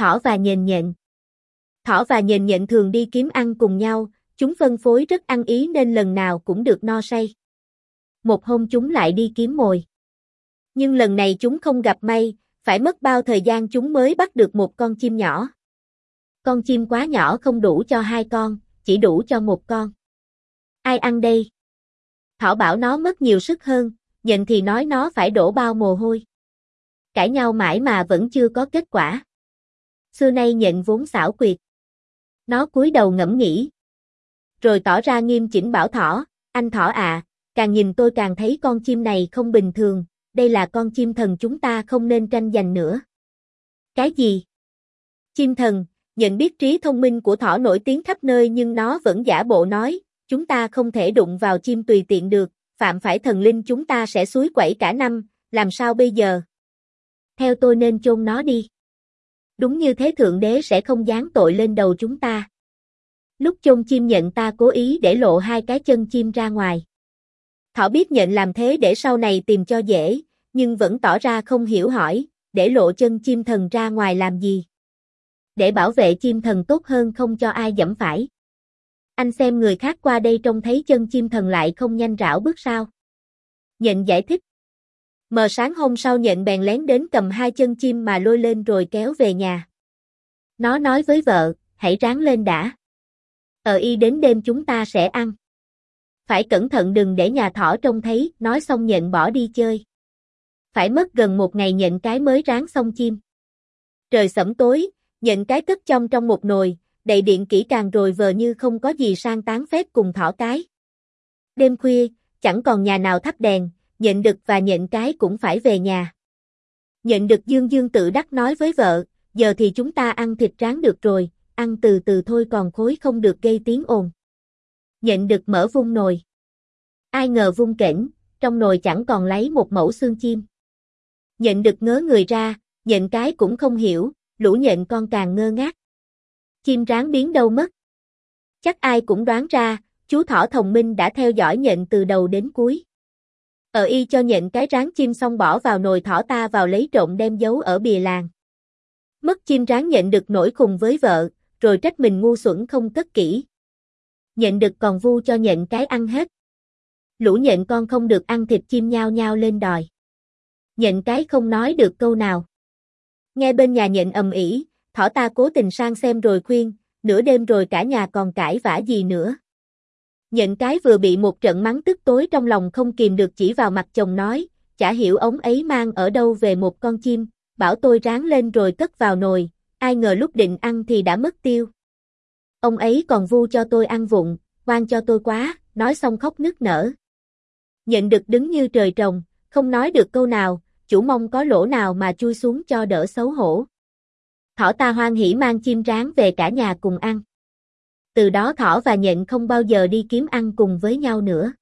Thỏ và nhện nhện Thỏ và nhện nhện thường đi kiếm ăn cùng nhau, chúng phân phối rất ăn ý nên lần nào cũng được no say. Một hôm chúng lại đi kiếm mồi. Nhưng lần này chúng không gặp may, phải mất bao thời gian chúng mới bắt được một con chim nhỏ. Con chim quá nhỏ không đủ cho hai con, chỉ đủ cho một con. Ai ăn đây? Thỏ bảo nó mất nhiều sức hơn, nhện thì nói nó phải đổ bao mồ hôi. Cãi nhau mãi mà vẫn chưa có kết quả. Xưa nay nhện vốn xảo quyệt. Nó cúi đầu ngẫm nghĩ. Rồi tỏ ra nghiêm chỉnh bảo thỏ, anh thỏ à, càng nhìn tôi càng thấy con chim này không bình thường, đây là con chim thần chúng ta không nên tranh giành nữa. Cái gì? Chim thần, nhận biết trí thông minh của thỏ nổi tiếng khắp nơi nhưng nó vẫn giả bộ nói, chúng ta không thể đụng vào chim tùy tiện được, phạm phải thần linh chúng ta sẽ suối quẩy cả năm, làm sao bây giờ? Theo tôi nên chôn nó đi. Đúng như thế Thượng Đế sẽ không giáng tội lên đầu chúng ta. Lúc chôn chim nhận ta cố ý để lộ hai cái chân chim ra ngoài. Thỏ biết nhận làm thế để sau này tìm cho dễ, nhưng vẫn tỏ ra không hiểu hỏi, để lộ chân chim thần ra ngoài làm gì. Để bảo vệ chim thần tốt hơn không cho ai dẫm phải. Anh xem người khác qua đây trông thấy chân chim thần lại không nhanh rảo bước sao. Nhận giải thích. Mờ sáng hôm sau nhận bèn lén đến cầm hai chân chim mà lôi lên rồi kéo về nhà. Nó nói với vợ, hãy ráng lên đã. Ờ y đến đêm chúng ta sẽ ăn. Phải cẩn thận đừng để nhà thỏ trông thấy, nói xong nhện bỏ đi chơi. Phải mất gần một ngày nhện cái mới ráng xong chim. Trời sẩm tối, nhện cái cất trong trong một nồi, đầy điện kỹ càng rồi vờ như không có gì sang tán phép cùng thỏ cái. Đêm khuya, chẳng còn nhà nào thắp đèn, nhện đực và nhện cái cũng phải về nhà. Nhện đực dương dương tự đắc nói với vợ, giờ thì chúng ta ăn thịt rán được rồi, ăn từ từ thôi còn khối không được gây tiếng ồn. Nhện đực mở vung nồi. Ai ngờ vung kỉnh, trong nồi chẳng còn lấy một mẫu xương chim. Nhện đực ngớ người ra, nhện cái cũng không hiểu, lũ nhện con càng ngơ ngác. Chim rán biến đâu mất. Chắc ai cũng đoán ra, chú thỏ thông minh đã theo dõi nhện từ đầu đến cuối. Ở y cho nhện cái ráng chim xong bỏ vào nồi thỏ ta vào lấy trộn đem giấu ở bìa làng. Mất chim ráng nhện được nổi cùng với vợ, rồi trách mình ngu xuẩn không cất kỹ. Nhện được còn vu cho nhện cái ăn hết. Lũ nhện con không được ăn thịt chim nhao nhao lên đòi. Nhện cái không nói được câu nào. Nghe bên nhà nhện ầm ĩ, thỏ ta cố tình sang xem rồi khuyên, nửa đêm rồi cả nhà còn cãi vã gì nữa nhận cái vừa bị một trận mắng tức tối trong lòng không kìm được chỉ vào mặt chồng nói, chả hiểu ống ấy mang ở đâu về một con chim, bảo tôi ráng lên rồi cất vào nồi, ai ngờ lúc định ăn thì đã mất tiêu. Ông ấy còn vu cho tôi ăn vụng, oan cho tôi quá, nói xong khóc nức nở. nhận được đứng như trời trồng, không nói được câu nào, chủ mong có lỗ nào mà chui xuống cho đỡ xấu hổ. Thỏ ta hoan hỉ mang chim ráng về cả nhà cùng ăn. Từ đó thỏ và nhện không bao giờ đi kiếm ăn cùng với nhau nữa.